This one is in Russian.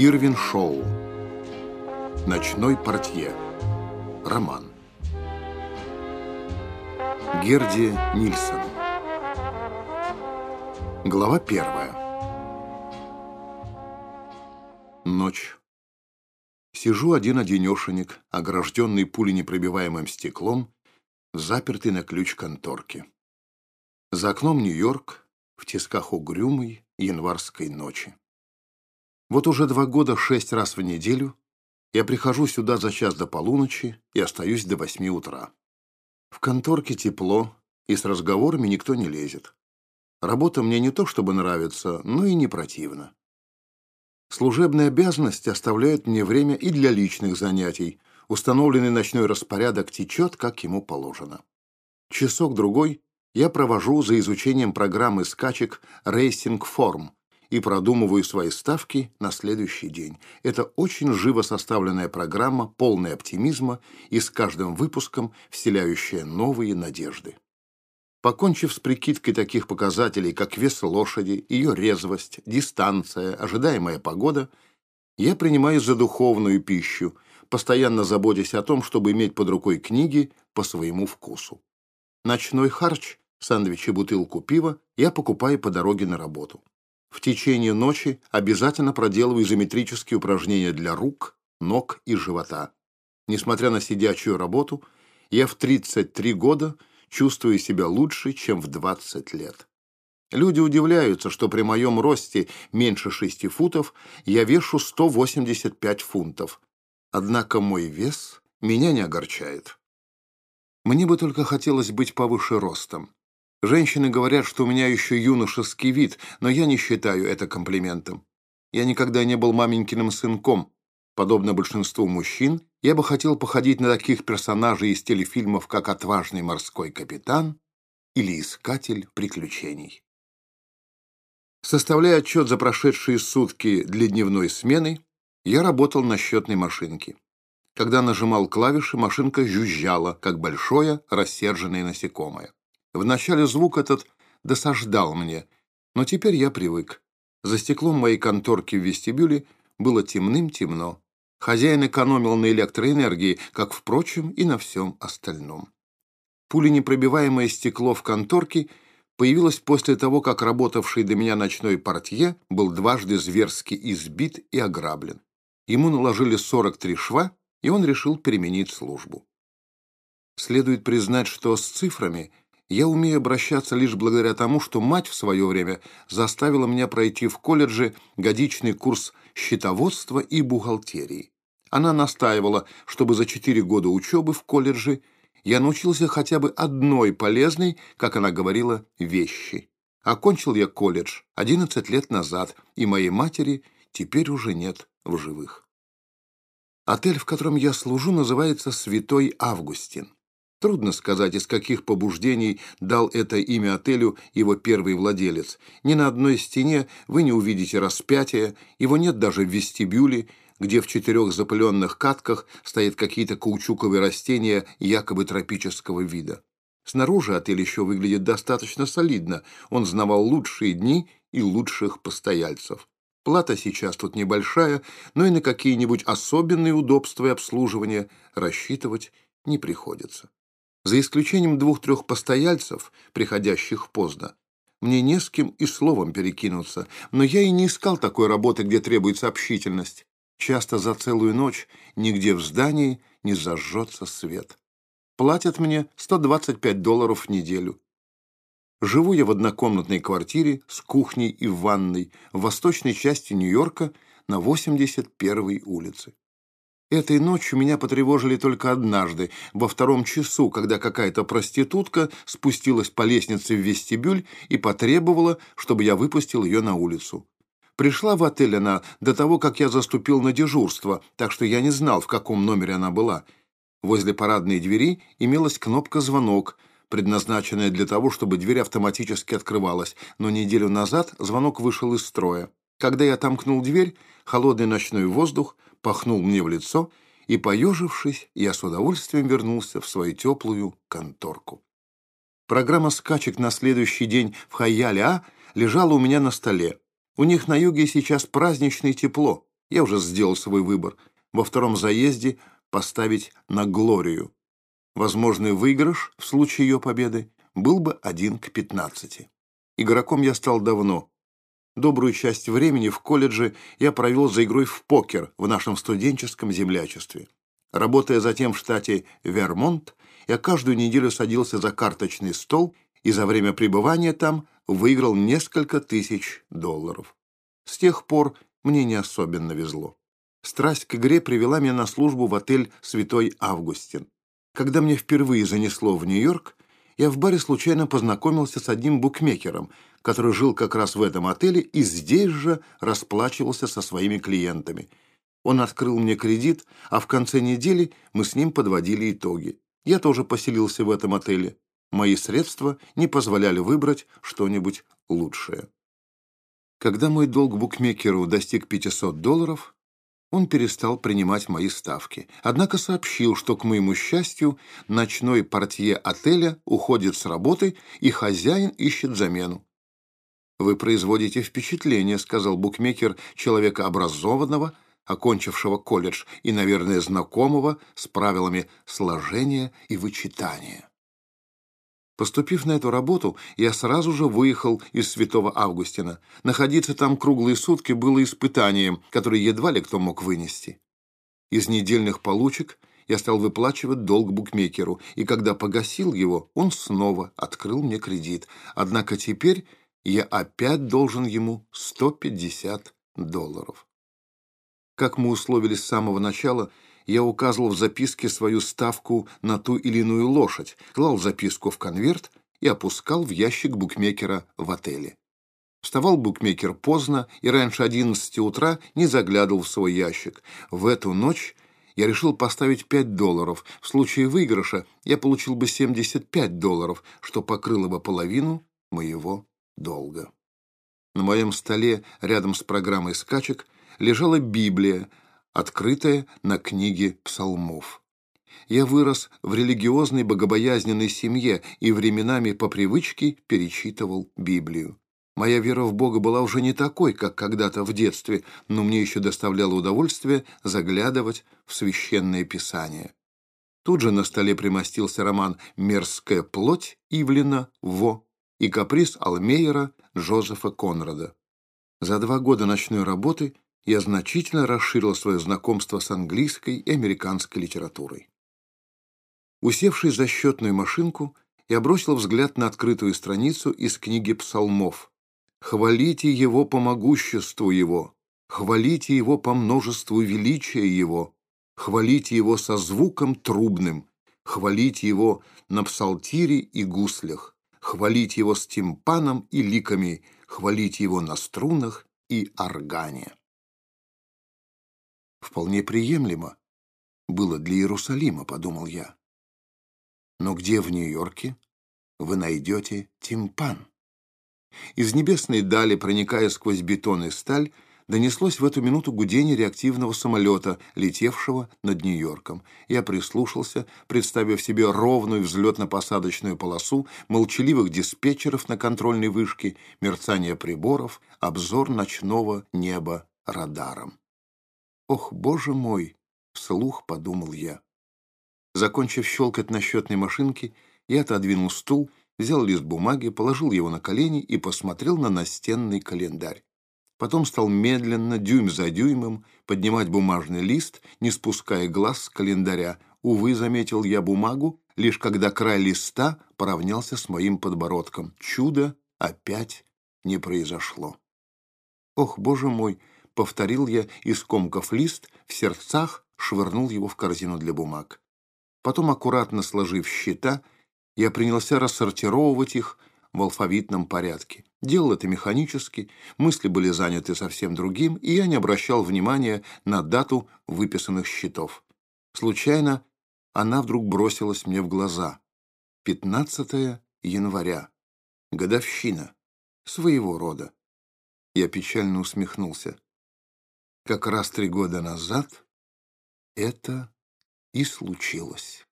Ирвин Шоу. Ночной портье. Роман. Герди Нильсон. Глава первая. Ночь. Сижу один-одинешенек, огражденный пуленепробиваемым стеклом, запертый на ключ конторки. За окном Нью-Йорк, в тисках угрюмой январской ночи. Вот уже два года шесть раз в неделю я прихожу сюда за час до полуночи и остаюсь до восьми утра. В конторке тепло, и с разговорами никто не лезет. Работа мне не то чтобы нравится, но и не противно. Служебные обязанности оставляют мне время и для личных занятий. Установленный ночной распорядок течет, как ему положено. Часок-другой я провожу за изучением программы скачек Racing Form и продумываю свои ставки на следующий день. Это очень живо составленная программа, полная оптимизма и с каждым выпуском вселяющая новые надежды. Покончив с прикидкой таких показателей, как вес лошади, ее резвость, дистанция, ожидаемая погода, я принимаю за духовную пищу, постоянно заботясь о том, чтобы иметь под рукой книги по своему вкусу. Ночной харч, сэндвич и бутылку пива я покупаю по дороге на работу. В течение ночи обязательно проделываю изометрические упражнения для рук, ног и живота. Несмотря на сидячую работу, я в 33 года чувствую себя лучше, чем в 20 лет. Люди удивляются, что при моем росте меньше 6 футов я вешу 185 фунтов. Однако мой вес меня не огорчает. Мне бы только хотелось быть повыше ростом. Женщины говорят, что у меня еще юношеский вид, но я не считаю это комплиментом. Я никогда не был маменькиным сынком. Подобно большинству мужчин, я бы хотел походить на таких персонажей из телефильмов, как «Отважный морской капитан» или «Искатель приключений». Составляя отчет за прошедшие сутки для дневной смены, я работал на счетной машинке. Когда нажимал клавиши, машинка жужжала, как большое рассерженное насекомое. Вначале звук этот досаждал мне, но теперь я привык. За стеклом моей конторки в вестибюле было темным-темно. Хозяин экономил на электроэнергии, как, впрочем, и на всем остальном. Пуленепробиваемое стекло в конторке появилось после того, как работавший до меня ночной портье был дважды зверски избит и ограблен. Ему наложили 43 шва, и он решил переменить службу. Следует признать, что с цифрами я умею обращаться лишь благодаря тому, что мать в свое время заставила меня пройти в колледже годичный курс счетоводства и бухгалтерии. Она настаивала, чтобы за четыре года учебы в колледже я научился хотя бы одной полезной, как она говорила, вещи. Окончил я колледж 11 лет назад, и моей матери теперь уже нет в живых. Отель, в котором я служу, называется «Святой Августин». Трудно сказать, из каких побуждений дал это имя отелю его первый владелец. Ни на одной стене вы не увидите распятия, его нет даже в вестибюле, где в четырех запыленных катках стоят какие-то каучуковые растения якобы тропического вида. Снаружи отель еще выглядит достаточно солидно, он знавал лучшие дни и лучших постояльцев. Плата сейчас тут небольшая, но и на какие-нибудь особенные удобства и обслуживания рассчитывать не приходится. За исключением двух-трех постояльцев, приходящих поздно, мне не с кем и словом перекинуться, но я и не искал такой работы, где требуется общительность. Часто за целую ночь нигде в здании не зажжется свет. Платят мне 125 долларов в неделю. Живу я в однокомнатной квартире с кухней и ванной в восточной части Нью-Йорка на 81-й улице. Этой ночью меня потревожили только однажды, во втором часу, когда какая-то проститутка спустилась по лестнице в вестибюль и потребовала, чтобы я выпустил ее на улицу. Пришла в отель она до того, как я заступил на дежурство, так что я не знал, в каком номере она была. Возле парадной двери имелась кнопка «Звонок», предназначенная для того, чтобы дверь автоматически открывалась, но неделю назад звонок вышел из строя. Когда я отомкнул дверь, холодный ночной воздух пахнул мне в лицо, и, поежившись, я с удовольствием вернулся в свою теплую конторку. Программа скачек на следующий день в Хайяле-А лежала у меня на столе. У них на юге сейчас праздничное тепло. Я уже сделал свой выбор. Во втором заезде поставить на Глорию. Возможный выигрыш в случае ее победы был бы один к 15. Игроком я стал давно. Добрую часть времени в колледже я провел за игрой в покер в нашем студенческом землячестве. Работая затем в штате Вермонт, я каждую неделю садился за карточный стол и за время пребывания там выиграл несколько тысяч долларов. С тех пор мне не особенно везло. Страсть к игре привела меня на службу в отель «Святой Августин». Когда мне впервые занесло в Нью-Йорк, я в баре случайно познакомился с одним букмекером, который жил как раз в этом отеле и здесь же расплачивался со своими клиентами. Он открыл мне кредит, а в конце недели мы с ним подводили итоги. Я тоже поселился в этом отеле. Мои средства не позволяли выбрать что-нибудь лучшее. Когда мой долг букмекеру достиг 500 долларов, он перестал принимать мои ставки, однако сообщил, что, к моему счастью, ночной портье отеля уходит с работы, и хозяин ищет замену. «Вы производите впечатление», — сказал букмекер человека образованного, окончившего колледж и, наверное, знакомого с правилами сложения и вычитания. Поступив на эту работу, я сразу же выехал из Святого Августина. Находиться там круглые сутки было испытанием, которое едва ли кто мог вынести. Из недельных получек я стал выплачивать долг букмекеру, и когда погасил его, он снова открыл мне кредит. Однако теперь я опять должен ему 150 долларов. Как мы условились с самого начала, я указывал в записке свою ставку на ту или иную лошадь, клал записку в конверт и опускал в ящик букмекера в отеле. Вставал букмекер поздно и раньше 11 утра не заглядывал в свой ящик. В эту ночь я решил поставить 5 долларов. В случае выигрыша я получил бы 75 долларов, что покрыло бы половину моего долга. На моем столе рядом с программой скачек лежала Библия, открытая на книге псалмов. Я вырос в религиозной богобоязненной семье и временами по привычке перечитывал Библию. Моя вера в Бога была уже не такой, как когда-то в детстве, но мне еще доставляло удовольствие заглядывать в священное писание. Тут же на столе примостился роман «Мерзкая плоть» Ивлина Во и «Каприз Алмейера» Джозефа Конрада. За два года ночной работы я значительно расширил свое знакомство с английской и американской литературой. Усевшись за счетную машинку, я бросил взгляд на открытую страницу из книги псалмов. «Хвалите его по могуществу его, хвалите его по множеству величия его, хвалите его со звуком трубным, хвалите его на псалтире и гуслях, хвалите его с тимпаном и ликами, хвалите его на струнах и органе». Вполне приемлемо было для Иерусалима, подумал я. Но где в Нью-Йорке вы найдете тимпан? Из небесной дали, проникая сквозь бетон и сталь, донеслось в эту минуту гудение реактивного самолета, летевшего над Нью-Йорком. Я прислушался, представив себе ровную взлетно-посадочную полосу, молчаливых диспетчеров на контрольной вышке, мерцание приборов, обзор ночного неба радаром. «Ох, боже мой!» — вслух подумал я. Закончив щелкать на счетной машинке, я отодвинул стул, взял лист бумаги, положил его на колени и посмотрел на настенный календарь. Потом стал медленно, дюйм за дюймом, поднимать бумажный лист, не спуская глаз с календаря. Увы, заметил я бумагу, лишь когда край листа поравнялся с моим подбородком. Чудо опять не произошло. Ох, боже мой! повторил я и, скомкав лист, в сердцах швырнул его в корзину для бумаг. Потом, аккуратно сложив счета, я принялся рассортировывать их в алфавитном порядке. Делал это механически, мысли были заняты совсем другим, и я не обращал внимания на дату выписанных счетов. Случайно она вдруг бросилась мне в глаза. 15 января. Годовщина. Своего рода. Я печально усмехнулся. Как раз три года назад это и случилось.